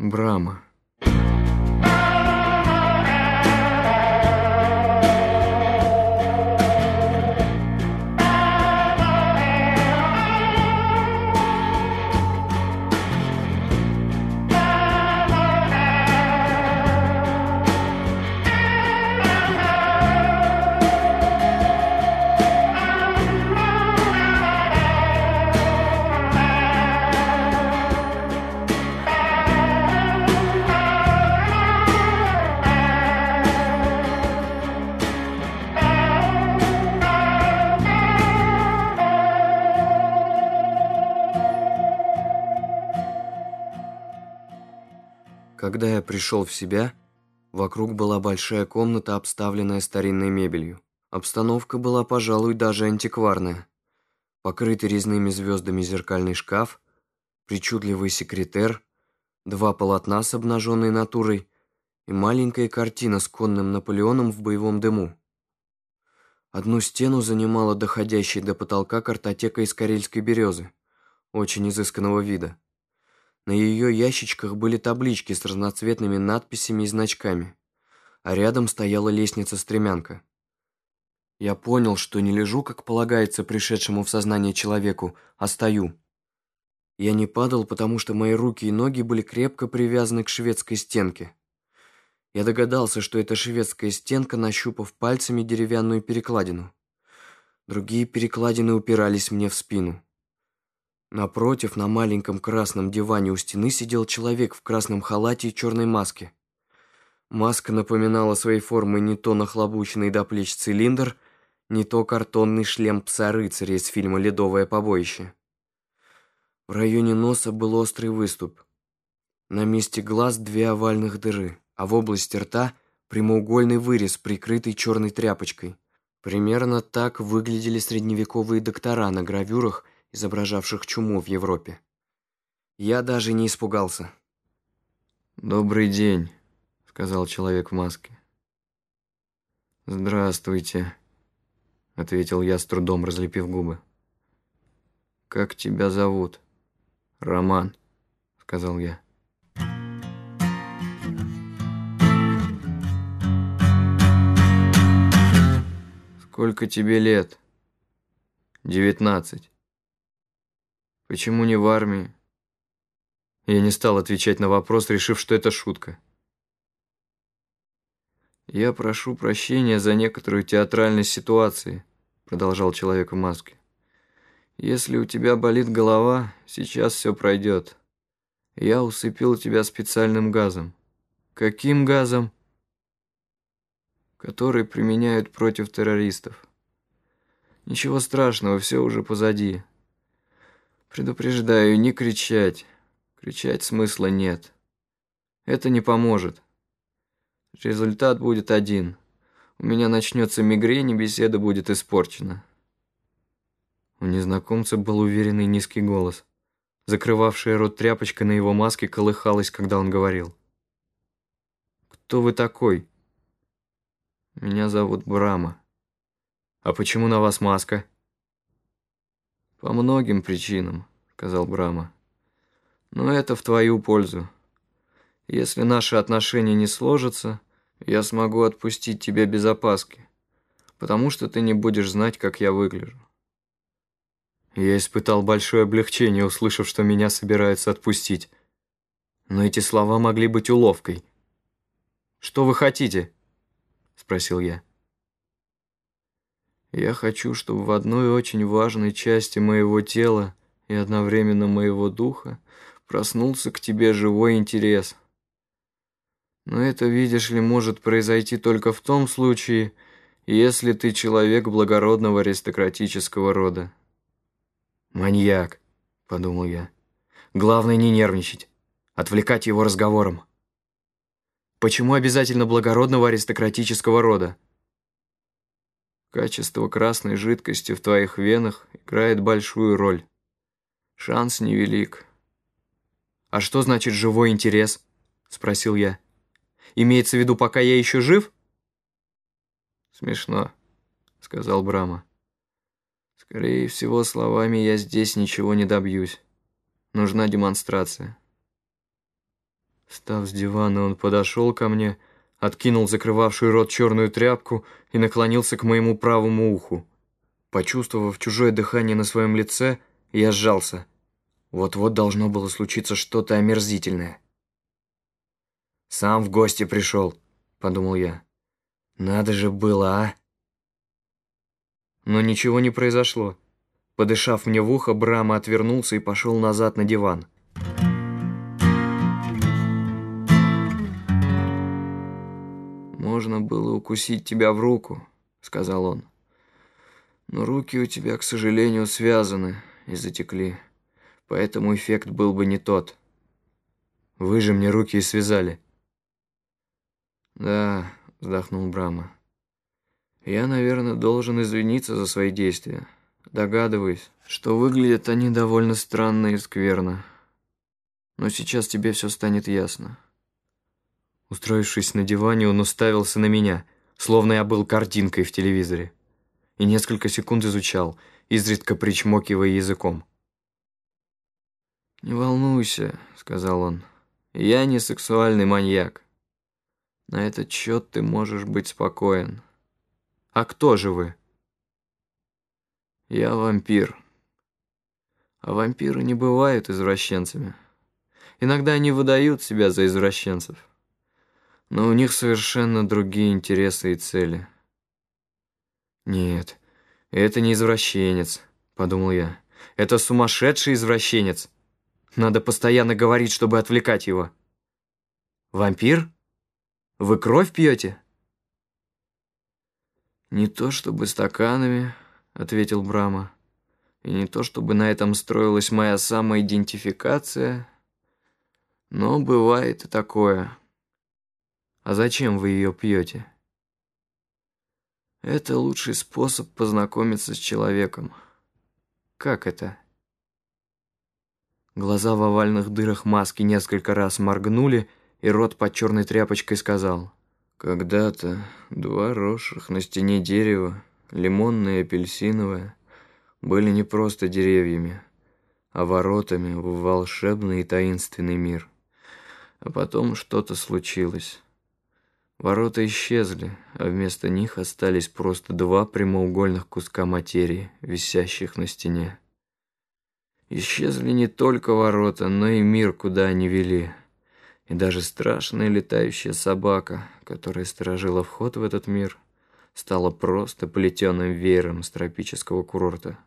Брама. Когда я пришел в себя, вокруг была большая комната, обставленная старинной мебелью. Обстановка была, пожалуй, даже антикварная. Покрытый резными звездами зеркальный шкаф, причудливый секретер, два полотна с обнаженной натурой и маленькая картина с конным Наполеоном в боевом дыму. Одну стену занимала доходящая до потолка картотека из карельской березы, очень изысканного вида. На ее ящичках были таблички с разноцветными надписями и значками, а рядом стояла лестница-стремянка. Я понял, что не лежу, как полагается пришедшему в сознание человеку, а стою. Я не падал, потому что мои руки и ноги были крепко привязаны к шведской стенке. Я догадался, что это шведская стенка, нащупав пальцами деревянную перекладину. Другие перекладины упирались мне в спину. Напротив, на маленьком красном диване у стены сидел человек в красном халате и черной маске. Маска напоминала своей формой не то нахлобученный до плеч цилиндр, не то картонный шлем пса-рыцаря из фильма «Ледовое побоище». В районе носа был острый выступ. На месте глаз две овальных дыры, а в области рта прямоугольный вырез, прикрытый черной тряпочкой. Примерно так выглядели средневековые доктора на гравюрах изображавших чуму в Европе. Я даже не испугался. «Добрый день», — сказал человек в маске. «Здравствуйте», — ответил я с трудом, разлепив губы. «Как тебя зовут?» «Роман», — сказал я. «Сколько тебе лет?» «Девятнадцать». Почему не в армии? Я не стал отвечать на вопрос, решив, что это шутка. «Я прошу прощения за некоторую театральность ситуации», продолжал человек в маске. «Если у тебя болит голова, сейчас все пройдет. Я усыпил тебя специальным газом». «Каким газом?» «Который применяют против террористов». «Ничего страшного, все уже позади». Предупреждаю, не кричать. Кричать смысла нет. Это не поможет. Результат будет один. У меня начнется мигрень, и беседа будет испорчена. У незнакомца был уверенный низкий голос. Закрывавшая рот тряпочка на его маске колыхалась, когда он говорил. «Кто вы такой?» «Меня зовут Брама». «А почему на вас маска?» «По многим причинам», — сказал Брама. «Но это в твою пользу. Если наши отношения не сложатся, я смогу отпустить тебя без опаски, потому что ты не будешь знать, как я выгляжу». Я испытал большое облегчение, услышав, что меня собираются отпустить. Но эти слова могли быть уловкой. «Что вы хотите?» — спросил я. Я хочу, чтобы в одной очень важной части моего тела и одновременно моего духа проснулся к тебе живой интерес. Но это, видишь ли, может произойти только в том случае, если ты человек благородного аристократического рода. «Маньяк», — подумал я. «Главное не нервничать, отвлекать его разговором». «Почему обязательно благородного аристократического рода?» Качество красной жидкости в твоих венах играет большую роль. Шанс невелик. «А что значит живой интерес?» – спросил я. «Имеется в виду, пока я еще жив?» «Смешно», – сказал Брама. «Скорее всего, словами я здесь ничего не добьюсь. Нужна демонстрация». Встав с дивана, он подошел ко мне, откинул закрывавшую рот черную тряпку и наклонился к моему правому уху. Почувствовав чужое дыхание на своем лице, я сжался. Вот-вот должно было случиться что-то омерзительное. «Сам в гости пришел», — подумал я. «Надо же было, а?» Но ничего не произошло. Подышав мне в ухо, Брама отвернулся и пошел назад на диван. «Можно было укусить тебя в руку», — сказал он. «Но руки у тебя, к сожалению, связаны и затекли, поэтому эффект был бы не тот. Вы же мне руки и связали». «Да», — вздохнул Брама. «Я, наверное, должен извиниться за свои действия. Догадываюсь, что выглядят они довольно странно и скверно. Но сейчас тебе все станет ясно». Устроившись на диване, он уставился на меня, словно я был картинкой в телевизоре, и несколько секунд изучал, изредка причмокивая языком. «Не волнуйся», — сказал он, — «я не сексуальный маньяк. На этот счет ты можешь быть спокоен. А кто же вы? Я вампир. А вампиры не бывают извращенцами. Иногда они выдают себя за извращенцев. Но у них совершенно другие интересы и цели. Нет, это не извращенец, подумал я. Это сумасшедший извращенец. Надо постоянно говорить, чтобы отвлекать его. Вампир? Вы кровь пьете?» «Не то чтобы стаканами», — ответил Брама. «И не то чтобы на этом строилась моя самоидентификация, но бывает и такое. А зачем вы ее пьете?» «Это лучший способ познакомиться с человеком». «Как это?» Глаза в овальных дырах маски несколько раз моргнули, и рот под черной тряпочкой сказал. «Когда-то два росших на стене дерева, лимонное и апельсиновое, были не просто деревьями, а воротами в волшебный и таинственный мир. А потом что-то случилось. Ворота исчезли, а вместо них остались просто два прямоугольных куска материи, висящих на стене. Исчезли не только ворота, но и мир, куда они вели» И даже страшная летающая собака, которая сторожила вход в этот мир, стала просто плетеным веером с тропического курорта.